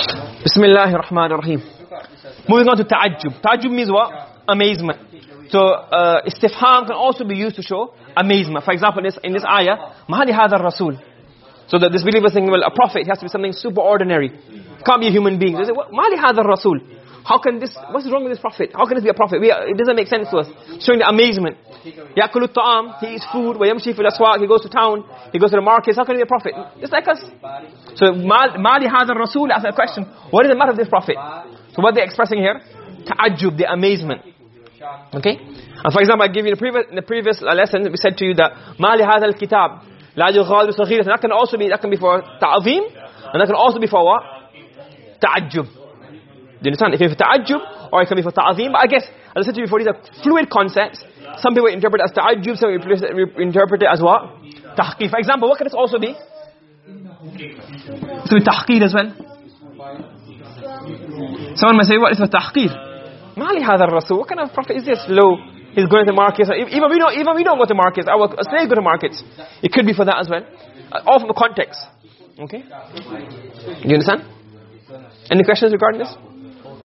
Bismillahir Rahmanir Rahim. Moving on to ta'ajjub. Ta'ajjub means what? Amazement. So uh, istifham can also be used to show amazement. For example, in this, in this ayah, mahali hadha rasul. So that this believer is saying, well, a prophet has to be something super ordinary. Can't be a human being. They say, mahali hadha rasul. How can this, what's wrong with this prophet? How can this be a prophet? We, it doesn't make sense to us. Showing the amazement. He eats food. Fil aswaq, he goes to town. He goes to the markets. How can he be a prophet? Just like us. So, mali hadha rasul, ask a question. What is the matter of this prophet? So what they're expressing here? Ta'ajjub, the amazement. Okay? And for example, I give you the previous, in the previous lesson, we said to you that mali hadha al-kitab la yughadiru saghiratan. That can also be, that can be for ta'zim, and that can also be for what? Ta'ajjub. Do you understand? It can be for or it can be for ta'zim. But I guess, as I said to you before, these are fluid concepts. Some people interpret as ta'ajjub, some people interpret it as what? Tahqir. For example, what can it also be? So tahqir as well. Someone may say, what is the tahqir? Mali hadha rasul What kind of prophet is this? Low. He's going to the markets. Even we don't, even we don't go to markets. Our slaves go to markets. It could be for that as well. All from the context. Okay? Do you understand? Any questions regarding this?